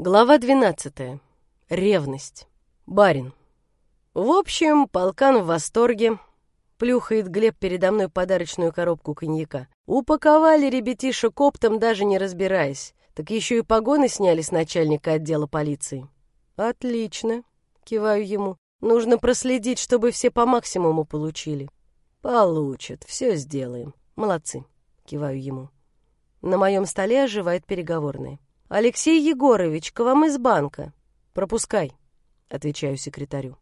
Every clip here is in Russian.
Глава 12. Ревность. Барин. В общем, полкан в восторге. Плюхает Глеб передо мной подарочную коробку коньяка. Упаковали ребятишек оптом, даже не разбираясь. Так еще и погоны сняли с начальника отдела полиции. Отлично, киваю ему. Нужно проследить, чтобы все по максимуму получили. Получат, все сделаем. Молодцы, киваю ему. На моем столе оживает переговорная. «Алексей Егорович, к вам из банка». «Пропускай», — отвечаю секретарю.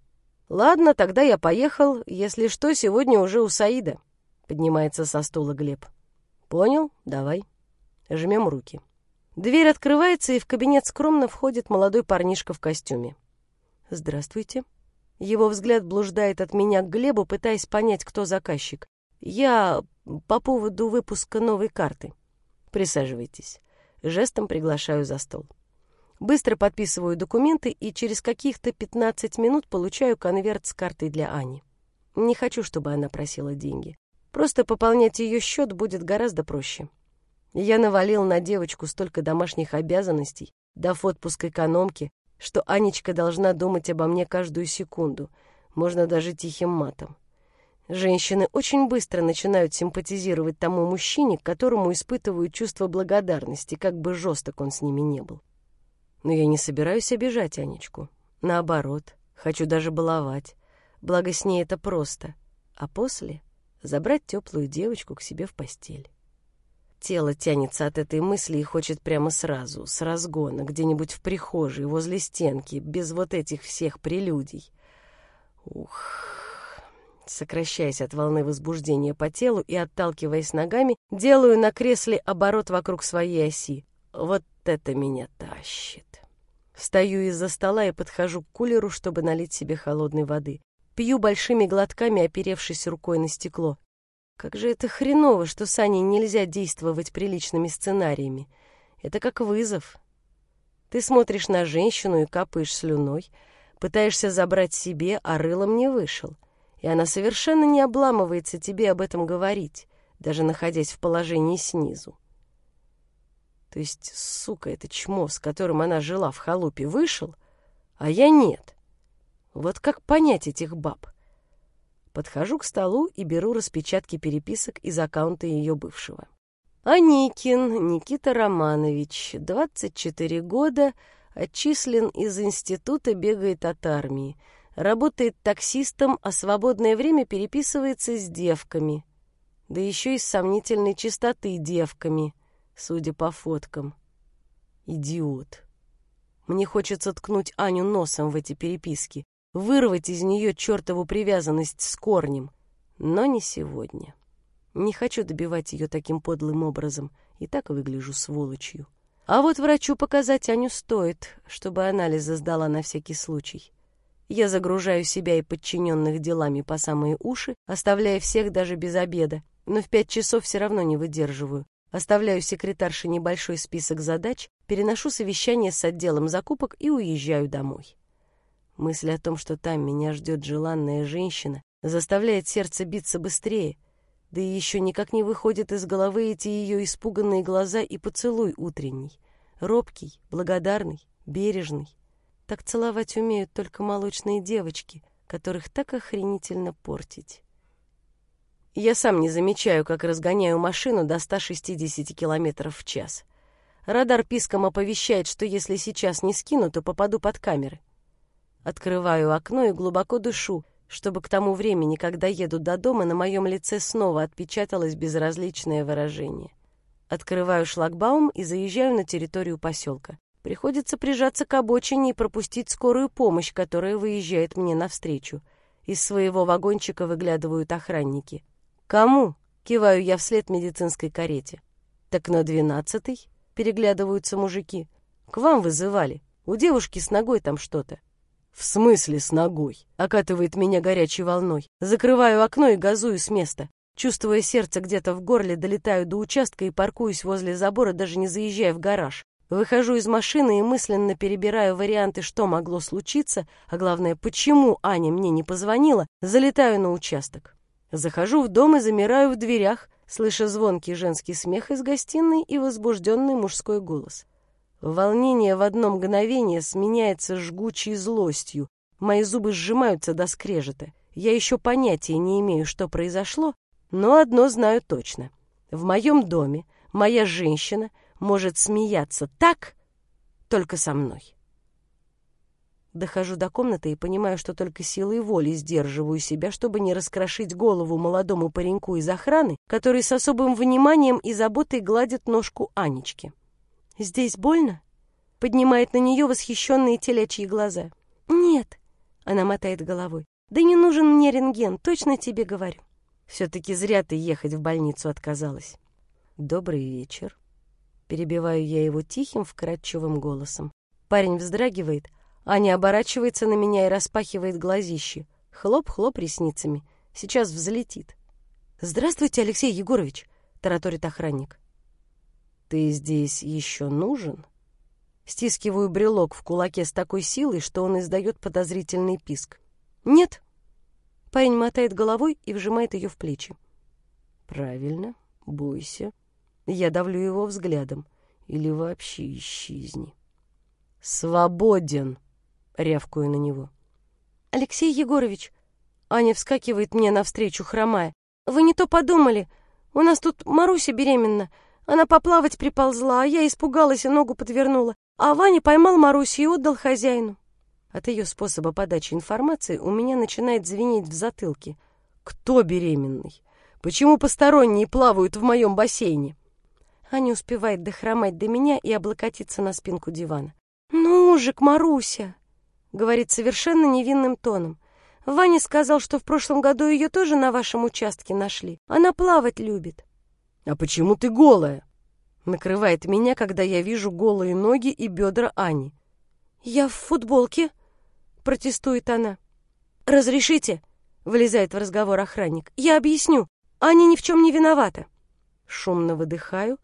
«Ладно, тогда я поехал. Если что, сегодня уже у Саида», — поднимается со стула Глеб. «Понял? Давай». Жмем руки. Дверь открывается, и в кабинет скромно входит молодой парнишка в костюме. «Здравствуйте». Его взгляд блуждает от меня к Глебу, пытаясь понять, кто заказчик. «Я по поводу выпуска новой карты. Присаживайтесь». Жестом приглашаю за стол. Быстро подписываю документы и через каких-то 15 минут получаю конверт с картой для Ани. Не хочу, чтобы она просила деньги. Просто пополнять ее счет будет гораздо проще. Я навалил на девочку столько домашних обязанностей, дав отпуск экономки, что Анечка должна думать обо мне каждую секунду, можно даже тихим матом. Женщины очень быстро начинают симпатизировать тому мужчине, которому испытывают чувство благодарности, как бы жесток он с ними не был. Но я не собираюсь обижать Анечку. Наоборот, хочу даже баловать. Благо с ней это просто. А после — забрать теплую девочку к себе в постель. Тело тянется от этой мысли и хочет прямо сразу, с разгона, где-нибудь в прихожей, возле стенки, без вот этих всех прелюдий. Ух... Сокращаясь от волны возбуждения по телу и отталкиваясь ногами, делаю на кресле оборот вокруг своей оси. Вот это меня тащит. Встаю из-за стола и подхожу к кулеру, чтобы налить себе холодной воды. Пью большими глотками, оперевшись рукой на стекло. Как же это хреново, что с Аней нельзя действовать приличными сценариями. Это как вызов. Ты смотришь на женщину и капаешь слюной, пытаешься забрать себе, а рылом не вышел и она совершенно не обламывается тебе об этом говорить, даже находясь в положении снизу. То есть, сука, это чмо, с которым она жила в халупе, вышел, а я нет. Вот как понять этих баб? Подхожу к столу и беру распечатки переписок из аккаунта ее бывшего. Аникин Никита Романович, 24 года, отчислен из института, бегает от армии работает таксистом, а свободное время переписывается с девками. Да еще и с сомнительной чистоты девками, судя по фоткам. Идиот. Мне хочется ткнуть Аню носом в эти переписки, вырвать из нее чертову привязанность с корнем. Но не сегодня. Не хочу добивать ее таким подлым образом, и так выгляжу сволочью. А вот врачу показать Аню стоит, чтобы анализы сдала на всякий случай. Я загружаю себя и подчиненных делами по самые уши, оставляя всех даже без обеда, но в пять часов все равно не выдерживаю. Оставляю секретарше небольшой список задач, переношу совещание с отделом закупок и уезжаю домой. Мысль о том, что там меня ждет желанная женщина, заставляет сердце биться быстрее, да и еще никак не выходит из головы эти ее испуганные глаза и поцелуй утренний. Робкий, благодарный, бережный. Так целовать умеют только молочные девочки, которых так охренительно портить. Я сам не замечаю, как разгоняю машину до 160 км в час. Радар писком оповещает, что если сейчас не скину, то попаду под камеры. Открываю окно и глубоко дышу, чтобы к тому времени, когда еду до дома, на моем лице снова отпечаталось безразличное выражение. Открываю шлагбаум и заезжаю на территорию поселка. Приходится прижаться к обочине и пропустить скорую помощь, которая выезжает мне навстречу. Из своего вагончика выглядывают охранники. «Кому?» — киваю я вслед медицинской карете. «Так на двенадцатый?» — переглядываются мужики. «К вам вызывали. У девушки с ногой там что-то». «В смысле с ногой?» — окатывает меня горячей волной. Закрываю окно и газую с места. Чувствуя сердце где-то в горле, долетаю до участка и паркуюсь возле забора, даже не заезжая в гараж. Выхожу из машины и мысленно перебираю варианты, что могло случиться, а главное, почему Аня мне не позвонила, залетаю на участок. Захожу в дом и замираю в дверях, слыша звонкий женский смех из гостиной и возбужденный мужской голос. Волнение в одно мгновение сменяется жгучей злостью. Мои зубы сжимаются до скрежета. Я еще понятия не имею, что произошло, но одно знаю точно. В моем доме моя женщина может смеяться так только со мной. Дохожу до комнаты и понимаю, что только силой воли сдерживаю себя, чтобы не раскрошить голову молодому пареньку из охраны, который с особым вниманием и заботой гладит ножку Анечки. «Здесь больно?» — поднимает на нее восхищенные телячьи глаза. «Нет», — она мотает головой. «Да не нужен мне рентген, точно тебе говорю». «Все-таки зря ты ехать в больницу отказалась». «Добрый вечер». Перебиваю я его тихим, вкрадчивым голосом. Парень вздрагивает, Аня оборачивается на меня и распахивает глазищи. Хлоп-хлоп ресницами. Сейчас взлетит. «Здравствуйте, Алексей Егорович», — тараторит охранник. «Ты здесь еще нужен?» Стискиваю брелок в кулаке с такой силой, что он издает подозрительный писк. «Нет». Парень мотает головой и вжимает ее в плечи. «Правильно, бойся». Я давлю его взглядом. Или вообще исчезни. «Свободен!» — рявкую на него. «Алексей Егорович!» Аня вскакивает мне навстречу, хромая. «Вы не то подумали. У нас тут Маруся беременна. Она поплавать приползла, а я испугалась и ногу подвернула. А Ваня поймал Марусю и отдал хозяину». От ее способа подачи информации у меня начинает звенеть в затылке. «Кто беременный? Почему посторонние плавают в моем бассейне?» Аня успевает дохромать до меня и облокотиться на спинку дивана. «Ну же, Маруся!» говорит совершенно невинным тоном. Ваня сказал, что в прошлом году ее тоже на вашем участке нашли. Она плавать любит. А почему ты голая? Накрывает меня, когда я вижу голые ноги и бедра Ани. Я в футболке, протестует она. Разрешите? Влезает в разговор охранник. Я объясню. Аня ни в чем не виновата. Шумно выдыхаю.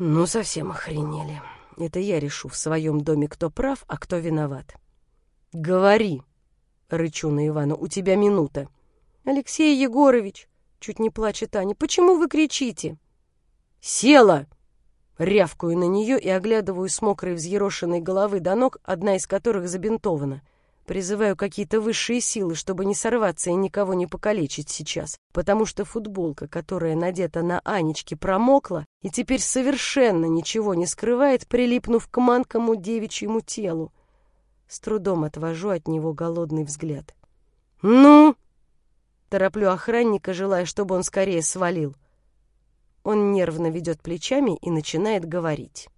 Ну, совсем охренели. Это я решу в своем доме, кто прав, а кто виноват. «Говори!» — рычу на Ивана. «У тебя минута». «Алексей Егорович!» — чуть не плачет Аня. «Почему вы кричите?» «Села!» Рявкаю на нее и оглядываю с мокрой взъерошенной головы до ног, одна из которых забинтована. Призываю какие-то высшие силы, чтобы не сорваться и никого не покалечить сейчас, потому что футболка, которая надета на Анечке, промокла и теперь совершенно ничего не скрывает, прилипнув к манкому девичьему телу. С трудом отвожу от него голодный взгляд. «Ну?» Тороплю охранника, желая, чтобы он скорее свалил. Он нервно ведет плечами и начинает говорить.